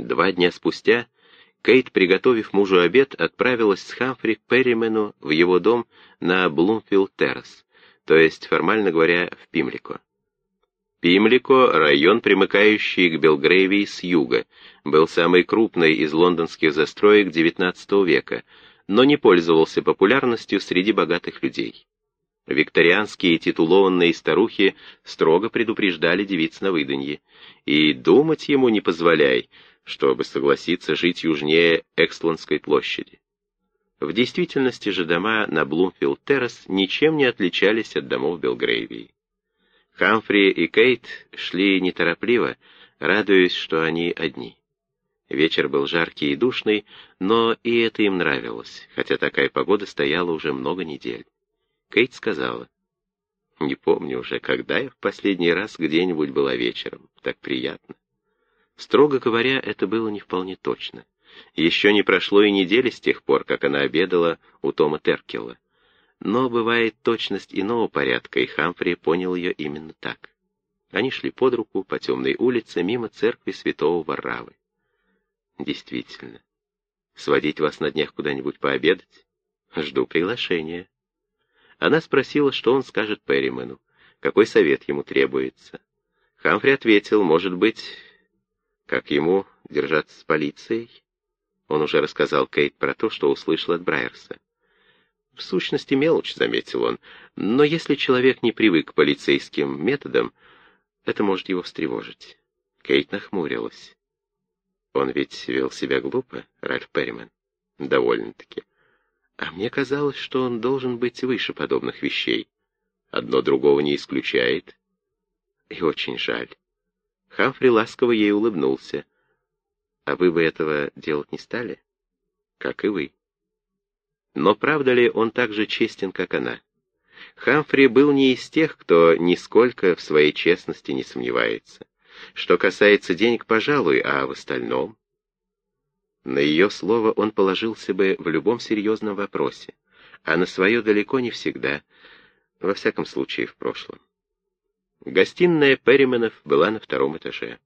Два дня спустя Кейт, приготовив мужу обед, отправилась с Хамфри к Перримену в его дом на Блумфилд-Террас, то есть, формально говоря, в Пимлико. Пимлико, район, примыкающий к Белгрейвии с юга, был самый крупный из лондонских застроек XIX века, но не пользовался популярностью среди богатых людей. Викторианские титулованные старухи строго предупреждали девиц на выданье, и думать ему не позволяй, чтобы согласиться жить южнее Эксландской площади. В действительности же дома на Блумфилд-Террас ничем не отличались от домов Белгрейвии. Хамфри и Кейт шли неторопливо, радуясь, что они одни. Вечер был жаркий и душный, но и это им нравилось, хотя такая погода стояла уже много недель. Кейт сказала, «Не помню уже, когда я в последний раз где-нибудь была вечером. Так приятно». Строго говоря, это было не вполне точно. Еще не прошло и недели с тех пор, как она обедала у Тома Теркела. Но бывает точность иного порядка, и Хамфри понял ее именно так. Они шли под руку по темной улице мимо церкви святого Варравы. Действительно. Сводить вас на днях куда-нибудь пообедать? Жду приглашения. Она спросила, что он скажет Перримену, какой совет ему требуется. Хамфри ответил, может быть, как ему держаться с полицией? Он уже рассказал Кейт про то, что услышал от Брайерса. В сущности, мелочь, заметил он, но если человек не привык к полицейским методам, это может его встревожить. Кейт нахмурилась. Он ведь вел себя глупо, Ральф Перриман. Довольно-таки. А мне казалось, что он должен быть выше подобных вещей. Одно другого не исключает. И очень жаль. Хамфри ласково ей улыбнулся. «А вы бы этого делать не стали?» «Как и вы». Но правда ли он так же честен, как она? Хамфри был не из тех, кто нисколько в своей честности не сомневается. Что касается денег, пожалуй, а в остальном... На ее слово он положился бы в любом серьезном вопросе, а на свое далеко не всегда, во всяком случае в прошлом. Гостиная Перрименов была на втором этаже.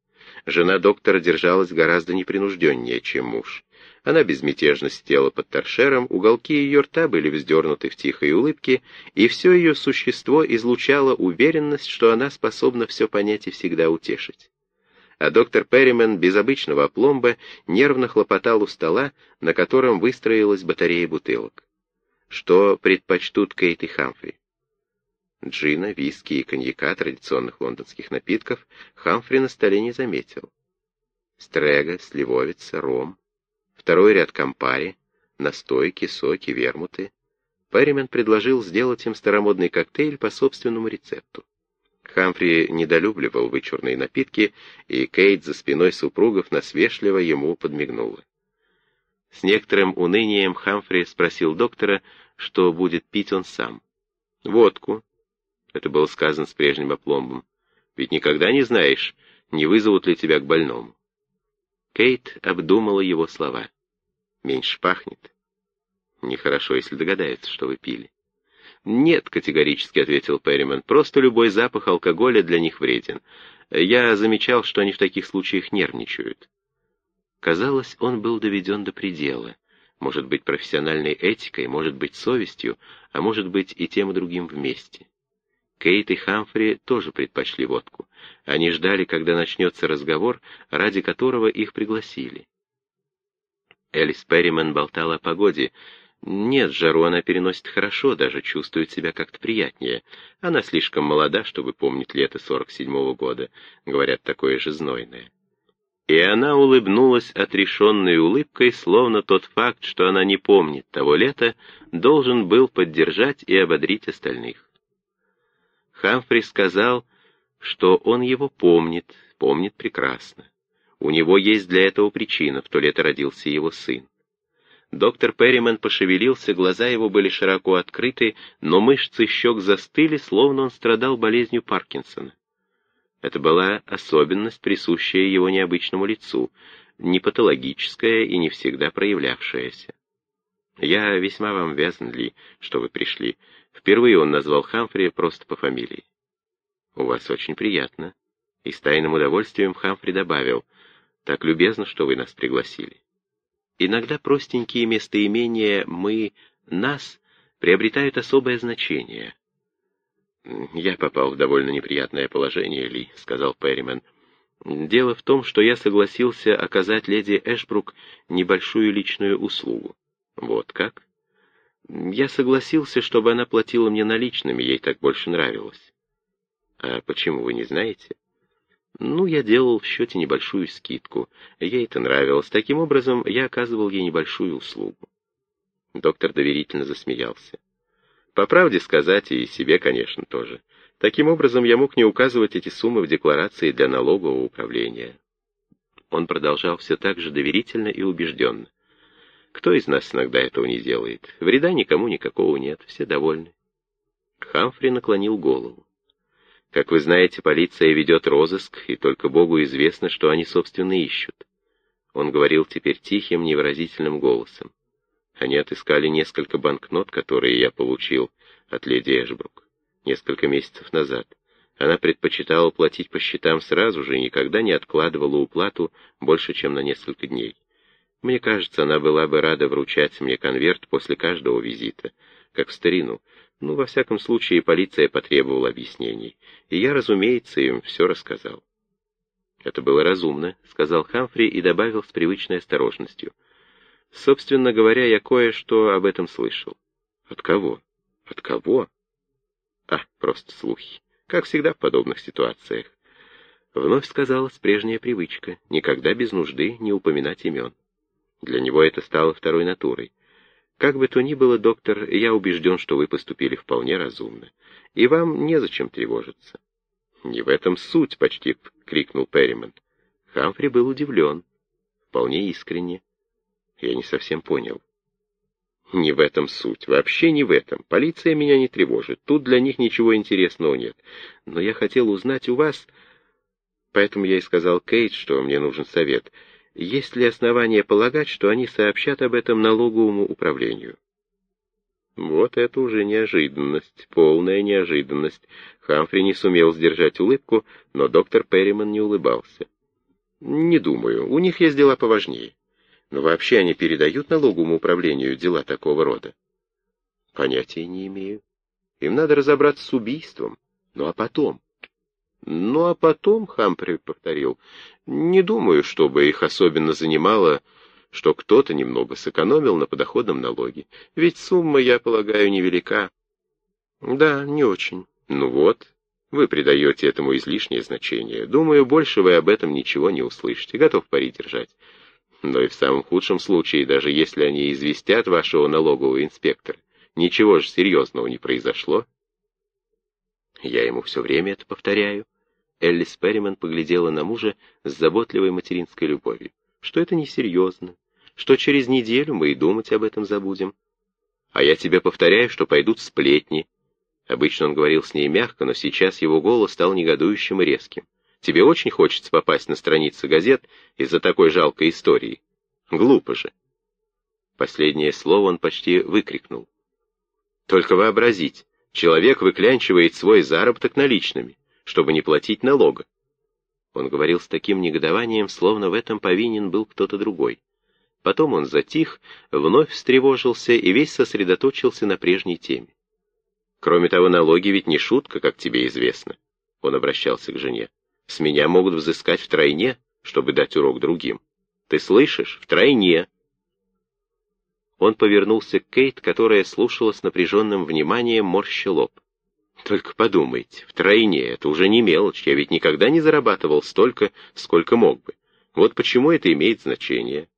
Жена доктора держалась гораздо непринужденнее, чем муж. Она безмятежно сидела под торшером, уголки ее рта были вздернуты в тихой улыбке, и все ее существо излучало уверенность, что она способна все понять и всегда утешить. А доктор Перримен без обычного опломба нервно хлопотал у стола, на котором выстроилась батарея бутылок. Что предпочтут Кейт и Хамфри? Джина, виски и коньяка, традиционных лондонских напитков, Хамфри на столе не заметил. Стрега, сливовица, ром, второй ряд кампари, настойки, соки, вермуты. Перримен предложил сделать им старомодный коктейль по собственному рецепту. Хамфри недолюбливал вычурные напитки, и Кейт за спиной супругов насвешливо ему подмигнула. С некоторым унынием Хамфри спросил доктора, что будет пить он сам. «Водку», это было сказано с прежним опломбом. Ведь никогда не знаешь, не вызовут ли тебя к больному. Кейт обдумала его слова. Меньше пахнет. Нехорошо, если догадается, что вы пили. «Нет», — категорически ответил Перриман, — «просто любой запах алкоголя для них вреден. Я замечал, что они в таких случаях нервничают». Казалось, он был доведен до предела. Может быть, профессиональной этикой, может быть, совестью, а может быть и тем и другим вместе. Кейт и Хамфри тоже предпочли водку. Они ждали, когда начнется разговор, ради которого их пригласили. Элис Перриман болтала о погоде. Нет, жару она переносит хорошо, даже чувствует себя как-то приятнее. Она слишком молода, чтобы помнить лето 47-го года, говорят, такое же знойное. И она улыбнулась отрешенной улыбкой, словно тот факт, что она не помнит того лета, должен был поддержать и ободрить остальных. Хамфри сказал, что он его помнит, помнит прекрасно. У него есть для этого причина, в то лето родился его сын. Доктор Перриман пошевелился, глаза его были широко открыты, но мышцы щек застыли, словно он страдал болезнью Паркинсона. Это была особенность, присущая его необычному лицу, не патологическая и не всегда проявлявшаяся. «Я весьма вам вязан, Ли, что вы пришли. Впервые он назвал Хамфри просто по фамилии. «У вас очень приятно». И с тайным удовольствием Хамфри добавил, Так любезно, что вы нас пригласили. Иногда простенькие местоимения «мы», «нас» приобретают особое значение. «Я попал в довольно неприятное положение, Ли», — сказал Перримен. «Дело в том, что я согласился оказать леди Эшбрук небольшую личную услугу». «Вот как?» «Я согласился, чтобы она платила мне наличными, ей так больше нравилось». «А почему вы не знаете?» Ну, я делал в счете небольшую скидку. Ей это нравилось. Таким образом, я оказывал ей небольшую услугу. Доктор доверительно засмеялся. По правде сказать, и себе, конечно, тоже. Таким образом, я мог не указывать эти суммы в декларации для налогового управления. Он продолжал все так же доверительно и убежденно. Кто из нас иногда этого не делает? Вреда никому никакого нет, все довольны. Хамфри наклонил голову. Как вы знаете, полиция ведет розыск, и только Богу известно, что они, собственно, ищут. Он говорил теперь тихим, невыразительным голосом. Они отыскали несколько банкнот, которые я получил от леди Эшбрук несколько месяцев назад. Она предпочитала платить по счетам сразу же и никогда не откладывала уплату больше, чем на несколько дней. Мне кажется, она была бы рада вручать мне конверт после каждого визита, как в старину, ну, во всяком случае, полиция потребовала объяснений, и я, разумеется, им все рассказал. «Это было разумно», — сказал Хамфри и добавил с привычной осторожностью. «Собственно говоря, я кое-что об этом слышал». «От кого? От кого?» «А, просто слухи. Как всегда в подобных ситуациях». Вновь сказалась прежняя привычка — никогда без нужды не упоминать имен. Для него это стало второй натурой — как бы то ни было, доктор, я убежден, что вы поступили вполне разумно, и вам незачем тревожиться. «Не в этом суть!» — почти крикнул Перриман. Хамфри был удивлен. Вполне искренне. Я не совсем понял. «Не в этом суть. Вообще не в этом. Полиция меня не тревожит. Тут для них ничего интересного нет. Но я хотел узнать у вас...» Поэтому я и сказал Кейт, что мне нужен совет — есть ли основания полагать, что они сообщат об этом налоговому управлению? Вот это уже неожиданность, полная неожиданность. Хамфри не сумел сдержать улыбку, но доктор Перриман не улыбался. Не думаю, у них есть дела поважнее. Но вообще они передают налоговому управлению дела такого рода? Понятия не имею. Им надо разобраться с убийством. Ну а потом? Ну а потом, Хамфри повторил, не думаю, чтобы их особенно занимало, что кто-то немного сэкономил на подоходном налоге. Ведь сумма, я полагаю, невелика. Да, не очень. Ну вот, вы придаете этому излишнее значение. Думаю, больше вы об этом ничего не услышите. Готов пари держать. Но и в самом худшем случае, даже если они известят вашего налогового инспектора, ничего же серьезного не произошло. Я ему все время это повторяю. Эллис Перриман поглядела на мужа с заботливой материнской любовью. Что это несерьезно, что через неделю мы и думать об этом забудем. А я тебе повторяю, что пойдут сплетни. Обычно он говорил с ней мягко, но сейчас его голос стал негодующим и резким. Тебе очень хочется попасть на страницы газет из-за такой жалкой истории. Глупо же. Последнее слово он почти выкрикнул. Только вообразить, человек выклянчивает свой заработок наличными чтобы не платить налога. Он говорил с таким негодованием, словно в этом повинен был кто-то другой. Потом он затих, вновь встревожился и весь сосредоточился на прежней теме. Кроме того, налоги ведь не шутка, как тебе известно. Он обращался к жене. С меня могут взыскать втройне, чтобы дать урок другим. Ты слышишь? Втройне. Он повернулся к Кейт, которая слушала с напряженным вниманием, морща лоб. Только подумайте, втройне, это уже не мелочь, я ведь никогда не зарабатывал столько, сколько мог бы. Вот почему это имеет значение.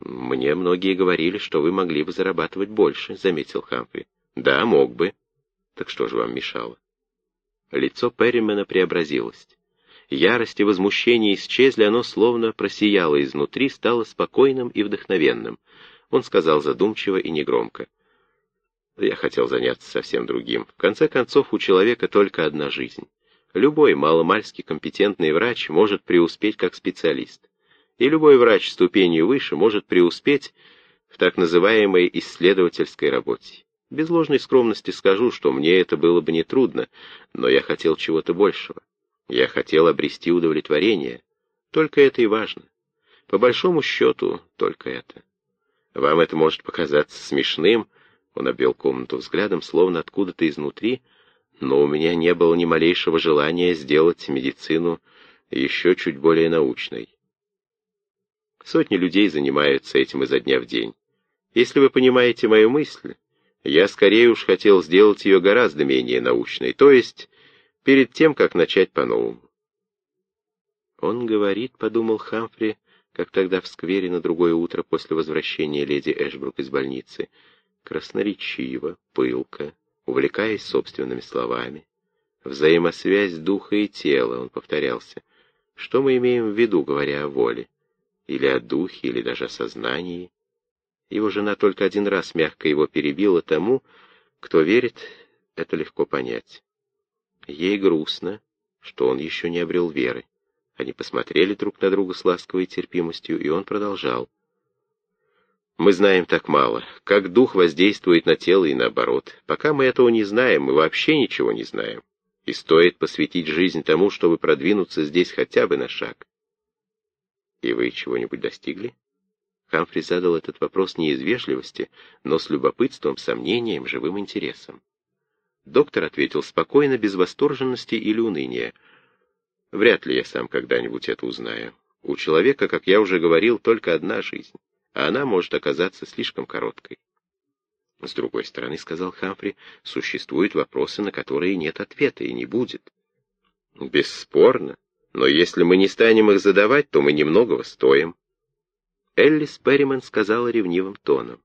Мне многие говорили, что вы могли бы зарабатывать больше, заметил Хамфри. Да, мог бы. Так что же вам мешало? Лицо Перримена преобразилось. Ярость и возмущение исчезли, оно словно просияло изнутри, стало спокойным и вдохновенным. Он сказал задумчиво и негромко. Я хотел заняться совсем другим. В конце концов, у человека только одна жизнь. Любой маломальски компетентный врач может преуспеть как специалист. И любой врач ступенью выше может преуспеть в так называемой исследовательской работе. Без ложной скромности скажу, что мне это было бы нетрудно, но я хотел чего-то большего. Я хотел обрести удовлетворение. только это и важно. По большому счету, только это. Вам это может показаться смешным, он обвел комнату взглядом, словно откуда-то изнутри, но у меня не было ни малейшего желания сделать медицину еще чуть более научной. Сотни людей занимаются этим изо дня в день. Если вы понимаете мою мысль, я скорее уж хотел сделать ее гораздо менее научной, то есть перед тем, как начать по-новому. Он говорит, — подумал Хамфри, как тогда в сквере на другое утро после возвращения леди Эшбрук из больницы, красноречиво, пылко, увлекаясь собственными словами. Взаимосвязь духа и тела, он повторялся. Что мы имеем в виду, говоря о воле? Или о духе, или даже о сознании? Его жена только один раз мягко его перебила тому, кто верит, это легко понять. Ей грустно, что он еще не обрел веры. Они посмотрели друг на друга с ласковой терпимостью, и он продолжал. «Мы знаем так мало, как дух воздействует на тело и наоборот. Пока мы этого не знаем, мы вообще ничего не знаем. И стоит посвятить жизнь тому, чтобы продвинуться здесь хотя бы на шаг». «И вы чего-нибудь достигли?» Хамфри задал этот вопрос не из вежливости, но с любопытством, сомнением, живым интересом. Доктор ответил спокойно, без восторженности или уныния. «Вряд ли я сам когда-нибудь это узнаю. У человека, как я уже говорил, только одна жизнь, а она может оказаться слишком короткой». С другой стороны, сказал Хамфри, существуют вопросы, на которые нет ответа и не будет. Бесспорно, но если мы не станем их задавать, то мы немногого стоим. Эллис Перриман сказала ревнивым тоном.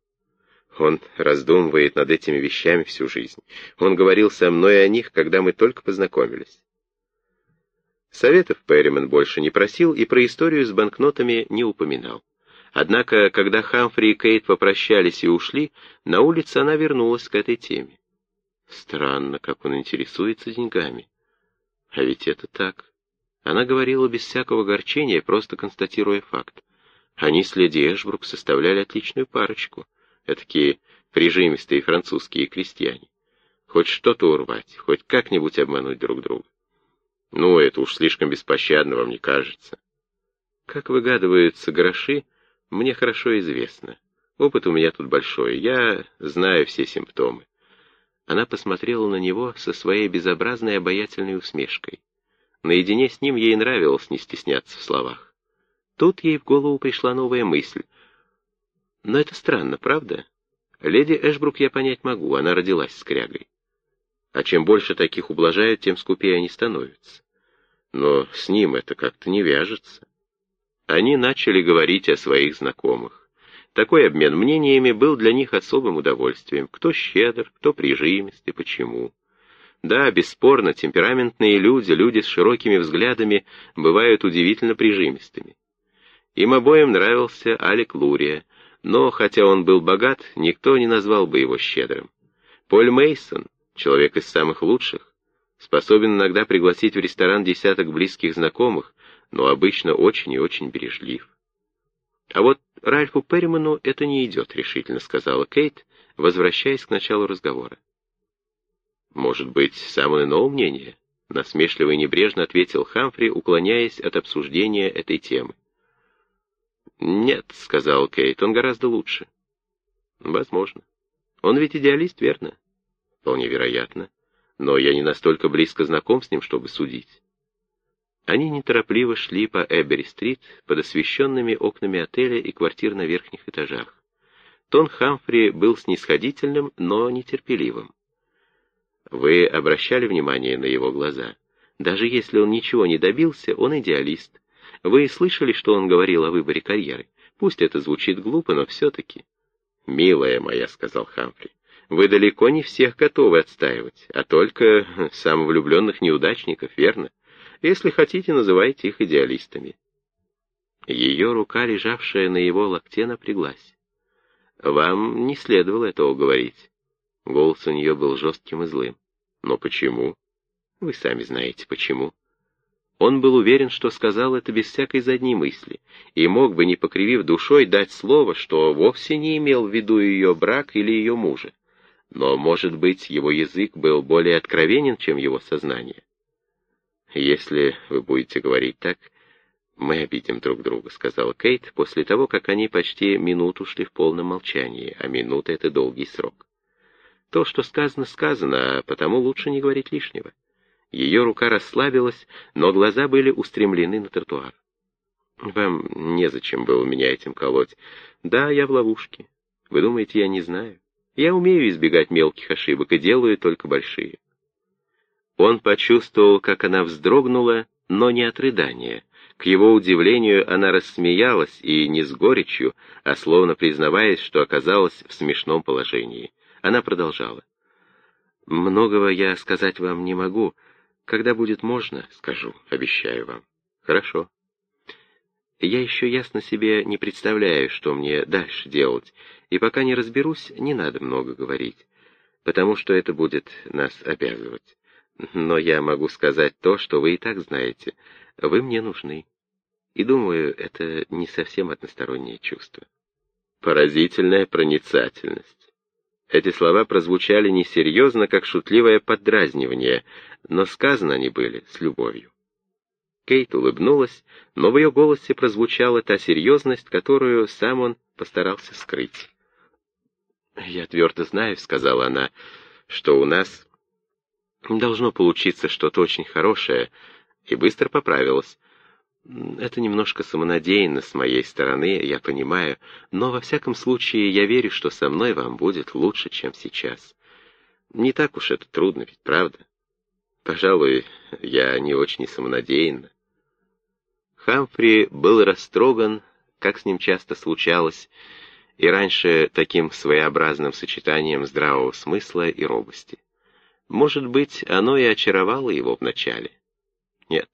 Он раздумывает над этими вещами всю жизнь. Он говорил со мной о них, когда мы только познакомились. Советов Перриман больше не просил и про историю с банкнотами не упоминал. Однако, когда Хамфри и Кейт попрощались и ушли, на улице она вернулась к этой теме. Странно, как он интересуется деньгами. А ведь это так. Она говорила без всякого горчения, просто констатируя факт. Они с леди Эшбрук составляли отличную парочку, такие прижимистые французские крестьяне. Хоть что-то урвать, хоть как-нибудь обмануть друг друга. Ну, это уж слишком беспощадно вам не кажется. Как выгадываются гроши, мне хорошо известно. Опыт у меня тут большой, я знаю все симптомы. Она посмотрела на него со своей безобразной обаятельной усмешкой. Наедине с ним ей нравилось не стесняться в словах. Тут ей в голову пришла новая мысль. Но это странно, правда? Леди Эшбрук я понять могу, она родилась с крягой. А чем больше таких ублажают, тем скупее они становятся. Но с ним это как-то не вяжется. Они начали говорить о своих знакомых. Такой обмен мнениями был для них особым удовольствием. Кто щедр, кто прижимист и почему. Да, бесспорно, темпераментные люди, люди с широкими взглядами, бывают удивительно прижимистыми. Им обоим нравился Алик Лурия, но, хотя он был богат, никто не назвал бы его щедрым. Поль Мейсон, человек из самых лучших, способен иногда пригласить в ресторан десяток близких знакомых, но обычно очень и очень бережлив. «А вот Ральфу Перриману это не идет», — решительно сказала Кейт, возвращаясь к началу разговора. «Может быть, сам он иного мнения?» — насмешливо и небрежно ответил Хамфри, уклоняясь от обсуждения этой темы. «Нет», — сказал Кейт, — «он гораздо лучше». «Возможно. Он ведь идеалист, верно?» «Вполне вероятно. Но я не настолько близко знаком с ним, чтобы судить». Они неторопливо шли по Эбери-стрит под освещенными окнами отеля и квартир на верхних этажах. Тон Хамфри был снисходительным, но нетерпеливым. Вы обращали внимание на его глаза? Даже если он ничего не добился, он идеалист. Вы слышали, что он говорил о выборе карьеры? Пусть это звучит глупо, но все-таки. «Милая моя», — сказал Хамфри, — «вы далеко не всех готовы отстаивать, а только самовлюбленных неудачников, верно? Если хотите, называйте их идеалистами». Ее рука, лежавшая на его локте, напряглась. «Вам не следовало этого говорить». Голос у нее был жестким и злым. «Но почему?» «Вы сами знаете, почему». Он был уверен, что сказал это без всякой задней мысли, и мог бы, не покривив душой, дать слово, что вовсе не имел в виду ее брак или ее мужа. Но, может быть, его язык был более откровенен, чем его сознание. Если вы будете говорить так, «Мы обидим друг друга», — сказала Кейт, после того, как они почти минуту шли в полном молчании, а минута — это долгий срок. То, что сказано, сказано, а потому лучше не говорить лишнего. Ее рука расслабилась, но глаза были устремлены на тротуар. «Вам незачем было меня этим колоть. Да, я в ловушке. Вы думаете, я не знаю? Я умею избегать мелких ошибок и делаю только большие». Он почувствовал, как она вздрогнула, но не от рыдания. К его удивлению, она рассмеялась, и не с горечью, а словно признаваясь, что оказалась в смешном положении. Она продолжала. «Многого я сказать вам не могу. Когда будет можно, скажу, обещаю вам». «Хорошо». Я еще ясно себе не представляю, что мне дальше делать, и пока не разберусь, не надо много говорить, потому что это будет нас обязывать. Но я могу сказать то, что вы и так знаете. Вы мне нужны. И думаю, это не совсем одностороннее чувство. Поразительная проницательность. Эти слова прозвучали несерьезно, как шутливое поддразнивание, но сказаны они были с любовью. Кейт улыбнулась, но в ее голосе прозвучала та серьезность, которую сам он постарался скрыть. «Я твердо знаю», — сказала она, — «что у нас должно получиться что-то очень хорошее», и быстро поправилась. Это немножко самонадеянно с моей стороны, я понимаю, но во всяком случае я верю, что со мной вам будет лучше, чем сейчас. Не так уж это трудно, ведь правда? Пожалуй, я не очень самонадеянна. Хамфри был растроган, как с ним часто случалось, и раньше таким своеобразным сочетанием здравого смысла и робости. Может быть, оно и очаровало его вначале. Нет,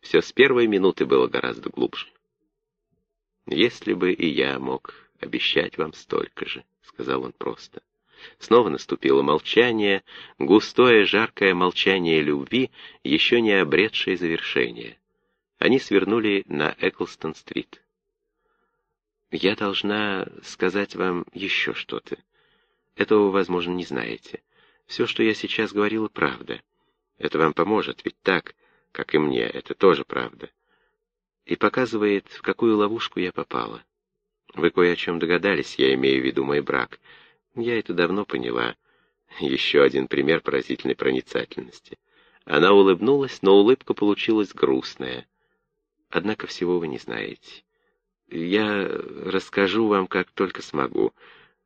все с первой минуты было гораздо глубже. «Если бы и я мог обещать вам столько же», — сказал он просто. Снова наступило молчание, густое, жаркое молчание любви, еще не обретшее завершение. Они свернули на Эклстон-стрит. «Я должна сказать вам еще что-то. Этого возможно, не знаете. Все, что я сейчас говорила, правда. Это вам поможет, ведь так, как и мне, это тоже правда. И показывает, в какую ловушку я попала. Вы кое о чем догадались, я имею в виду мой брак. Я это давно поняла. Еще один пример поразительной проницательности. Она улыбнулась, но улыбка получилась грустная. Однако всего вы не знаете. Я расскажу вам, как только смогу.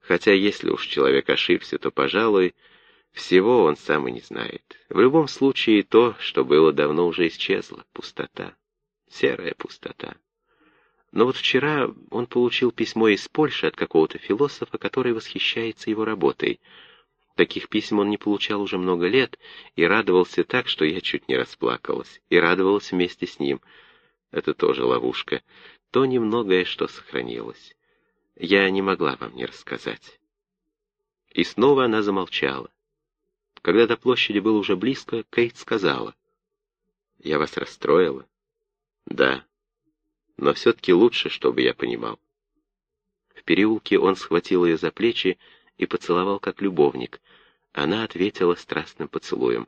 Хотя если уж человек ошибся, то, пожалуй, всего он сам и не знает. В любом случае, то, что было давно уже исчезло. Пустота. Серая пустота. Но вот вчера он получил письмо из Польши от какого-то философа, который восхищается его работой. Таких писем он не получал уже много лет и радовался так, что я чуть не расплакалась. И радовалась вместе с ним. Это тоже ловушка. То немногое, что сохранилось. Я не могла вам не рассказать. И снова она замолчала. Когда до площади было уже близко, Кейт сказала. «Я вас расстроила?» «Да. Но все-таки лучше, чтобы я понимал». В переулке он схватил ее за плечи и поцеловал как любовник. Она ответила страстным поцелуем.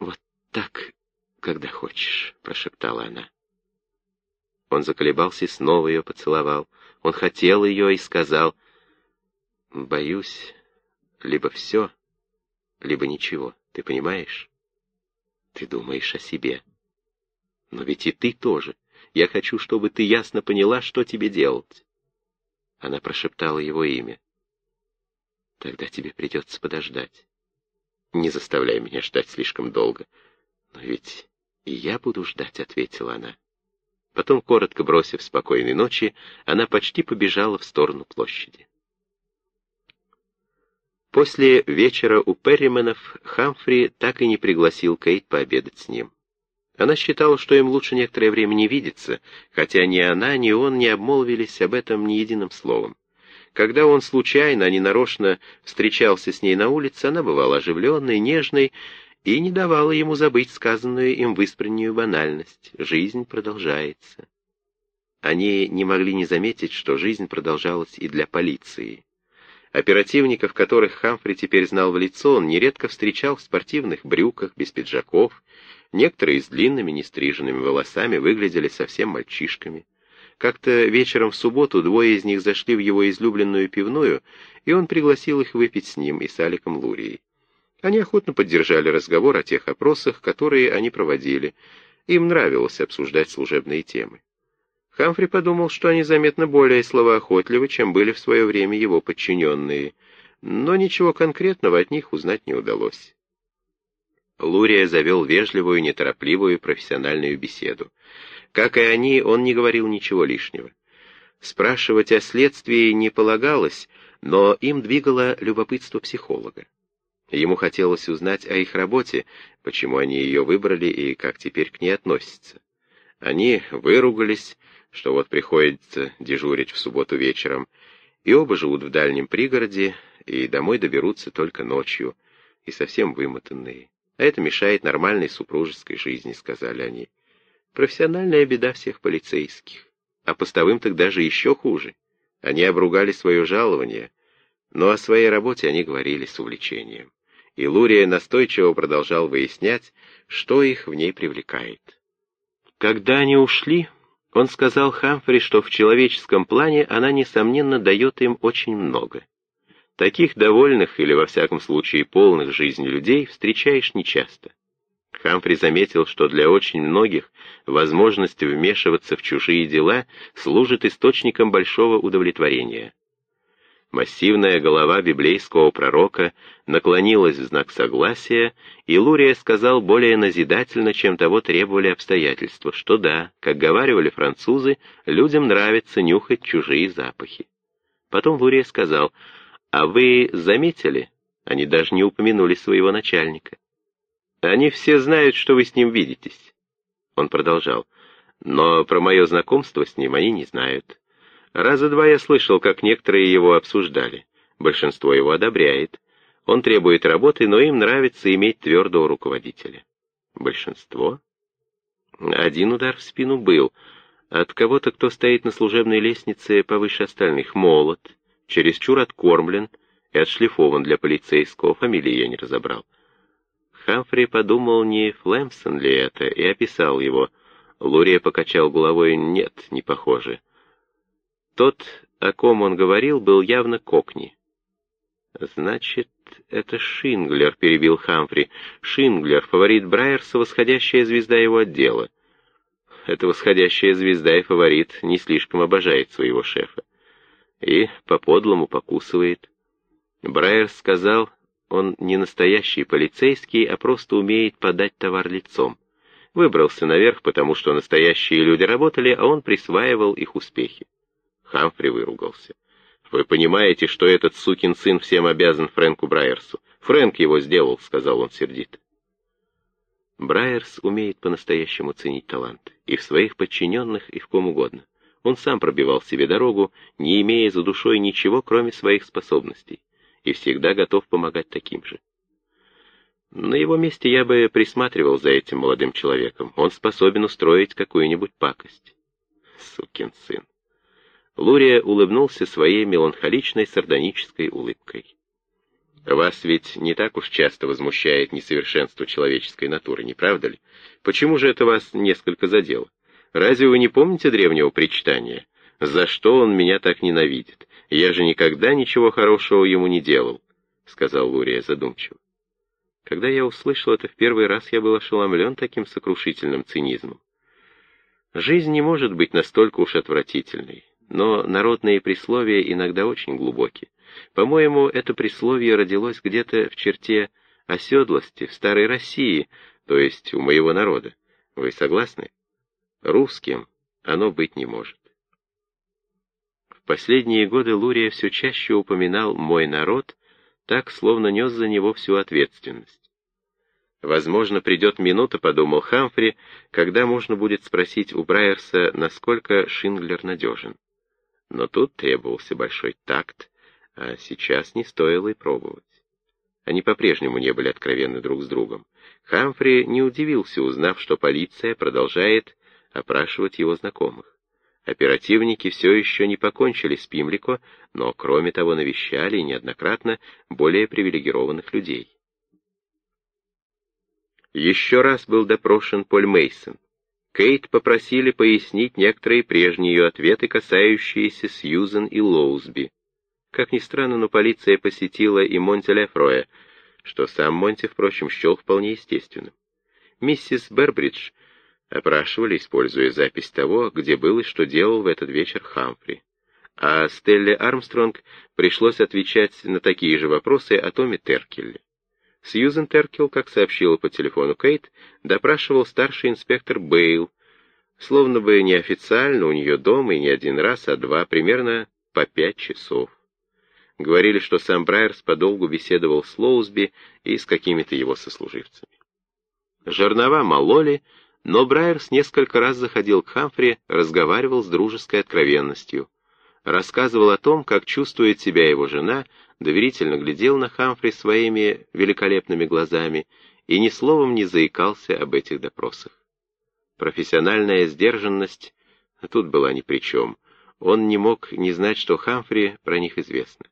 «Вот так, когда хочешь», — прошептала она. Он заколебался и снова ее поцеловал. Он хотел ее и сказал, «Боюсь, либо все, либо ничего, ты понимаешь? Ты думаешь о себе. Но ведь и ты тоже. Я хочу, чтобы ты ясно поняла, что тебе делать. Она прошептала его имя. Тогда тебе придется подождать. Не заставляй меня ждать слишком долго. Но ведь и я буду ждать, ответила она. Потом, коротко бросив спокойной ночи, она почти побежала в сторону площади. После вечера у Перриманов Хамфри так и не пригласил Кейт пообедать с ним. Она считала, что им лучше некоторое время не видеться, хотя ни она, ни он не обмолвились об этом ни единым словом. Когда он случайно, а не нарочно встречался с ней на улице, она бывала оживленной, нежной и не давала ему забыть сказанную им в банальность. Жизнь продолжается. Они не могли не заметить, что жизнь продолжалась и для полиции. Оперативников, которых Хамфри теперь знал в лицо, он нередко встречал в спортивных брюках, без пиджаков, Некоторые с длинными, нестриженными волосами выглядели совсем мальчишками. Как-то вечером в субботу двое из них зашли в его излюбленную пивную, и он пригласил их выпить с ним и с Аликом Лурией. Они охотно поддержали разговор о тех опросах, которые они проводили. Им нравилось обсуждать служебные темы. Хамфри подумал, что они заметно более словоохотливы, чем были в свое время его подчиненные, но ничего конкретного от них узнать не удалось. Лурия завел вежливую, неторопливую профессиональную беседу. Как и они, он не говорил ничего лишнего. Спрашивать о следствии не полагалось, но им двигало любопытство психолога. Ему хотелось узнать о их работе, почему они ее выбрали и как теперь к ней относятся. Они выругались, что вот приходится дежурить в субботу вечером, и оба живут в дальнем пригороде, и домой доберутся только ночью, и совсем вымотанные. А это мешает нормальной супружеской жизни, сказали они. Профессиональная беда всех полицейских. А постовым так даже еще хуже. Они обругали свое жалование, но о своей работе они говорили с увлечением. И Лурия настойчиво продолжал выяснять, что их в ней привлекает. Когда они ушли, он сказал Хамфри, что в человеческом плане она, несомненно, дает им очень много. Таких довольных или, во всяком случае, полных жизни людей встречаешь нечасто. Хамфри заметил, что для очень многих возможность вмешиваться в чужие дела служит источником большого удовлетворения. Массивная голова библейского пророка наклонилась в знак согласия, и Лурия сказал более назидательно, чем того требовали обстоятельства, что да, как говаривали французы, людям нравится нюхать чужие запахи. Потом Лурия сказал, «А вы заметили?» Они даже не упомянули своего начальника. Они все знают, что вы с ним видитесь. Он продолжал. Но про мое знакомство с ним они не знают. Раза два я слышал, как некоторые его обсуждали. Большинство его одобряет. Он требует работы, но им нравится иметь твердого руководителя. Большинство? Один удар в спину был. От кого-то, кто стоит на служебной лестнице повыше остальных, молот, чересчур откормлен и отшлифован для полицейского, фамилии я не разобрал. Хамфри подумал, не Флемсон ли это, и описал его. Лурия покачал головой, нет, не похоже. Тот, о ком он говорил, был явно Кокни. «Значит, это Шинглер», — перебил Хамфри. «Шинглер, фаворит Брайерса, восходящая звезда его отдела». Эта восходящая звезда и фаворит не слишком обожает своего шефа. И по-подлому покусывает. Брайерс сказал, он не настоящий полицейский, а просто умеет подать товар лицом. Выбрался наверх, потому что настоящие люди работали, а он присваивал их успехи. Хамфри выругался. «Вы понимаете, что этот сукин сын всем обязан Фрэнку Брайерсу? Фрэнк его сделал», — сказал он сердито. Брайерс умеет по-настоящему ценить талант, и в своих подчиненных, и в ком угодно. Он сам пробивал себе дорогу, не имея за душой ничего, кроме своих способностей и всегда готов помогать таким же. На его месте я бы присматривал за этим молодым человеком. Он способен устроить какую-нибудь пакость. Сукин сын. Лурия улыбнулся своей меланхоличной сардонической улыбкой. Вас ведь не так уж часто возмущает несовершенство человеческой натуры, не правда ли? Почему же это вас несколько задело? Разве вы не помните древнего причитания? За что он меня так ненавидит? Я же никогда ничего хорошего ему не делал, — сказал Лурия задумчиво. Когда я услышал это в первый раз, я был ошеломлен таким сокрушительным цинизмом. Жизнь не может быть настолько уж отвратительной, но народные присловия иногда очень глубоки. По-моему, это присловие родилось где-то в черте оседлости, в старой России, то есть у моего народа. Вы согласны? Русским оно быть не может последние годы Лурия все чаще упоминал «мой народ», так, словно нес за него всю ответственность. Возможно, придет минута, подумал Хамфри, когда можно будет спросить у Брайерса, насколько Шинглер надежен. Но тут требовался большой такт, а сейчас не стоило и пробовать. Они по-прежнему не были откровенны друг с другом. Хамфри не удивился, узнав, что полиция продолжает опрашивать его знакомых. Оперативники все еще не покончили с Пимлико, но, кроме того, навещали неоднократно более привилегированных людей. Еще раз был допрошен Поль Мейсон. Кейт попросили пояснить некоторые прежние ее ответы, касающиеся Сьюзен и Лоузби. Как ни странно, но полиция посетила и Монти Лефроя, что сам Монти, впрочем, счел вполне естественным. Миссис Бербридж опрашивали, используя запись того, где был и что делал в этот вечер Хамфри. А Стелле Армстронг пришлось отвечать на такие же вопросы о Томе Теркелле. Сьюзен Теркел, как сообщила по телефону Кейт, допрашивал старший инспектор Бейл, словно бы неофициально у нее дома и не один раз, а два, примерно по пять часов. Говорили, что сам Брайерс подолгу беседовал с Лоузби и с какими-то его сослуживцами. Жернова мололи, но Брайерс несколько раз заходил к Хамфри, разговаривал с дружеской откровенностью. Рассказывал о том, как чувствует себя его жена, доверительно глядел на Хамфри своими великолепными глазами и ни словом не заикался об этих допросах. Профессиональная сдержанность тут была ни при чем. Он не мог не знать, что Хамфри про них известно.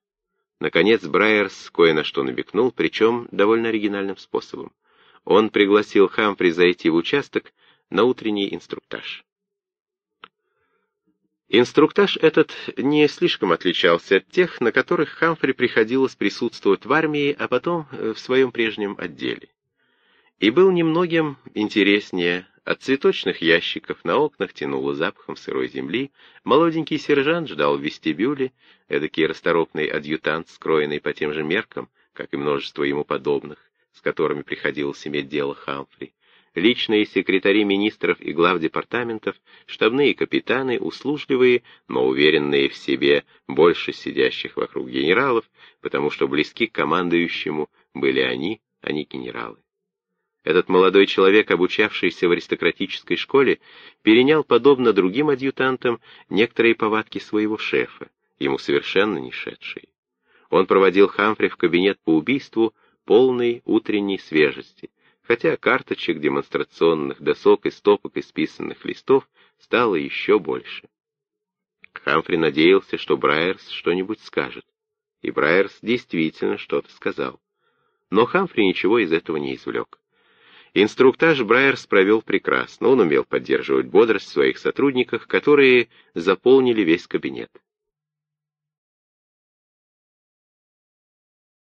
Наконец Брайерс кое на что намекнул, причем довольно оригинальным способом. Он пригласил Хамфри зайти в участок на утренний инструктаж. Инструктаж этот не слишком отличался от тех, на которых Хамфри приходилось присутствовать в армии, а потом э, в своем прежнем отделе. И был немногим интереснее. От цветочных ящиков на окнах тянуло запахом сырой земли, молоденький сержант ждал в вестибюле, эдакий расторопный адъютант, скроенный по тем же меркам, как и множество ему подобных, с которыми приходилось иметь дело Хамфри личные секретари министров и глав департаментов, штабные капитаны, услужливые, но уверенные в себе больше сидящих вокруг генералов, потому что близки к командующему были они, а не генералы. Этот молодой человек, обучавшийся в аристократической школе, перенял, подобно другим адъютантам, некоторые повадки своего шефа, ему совершенно не шедшие. Он проводил Хамфри в кабинет по убийству полной утренней свежести, хотя карточек, демонстрационных досок и стопок исписанных листов стало еще больше. Хамфри надеялся, что Брайерс что-нибудь скажет. И Брайерс действительно что-то сказал. Но Хамфри ничего из этого не извлек. Инструктаж Брайерс провел прекрасно, он умел поддерживать бодрость в своих сотрудниках, которые заполнили весь кабинет.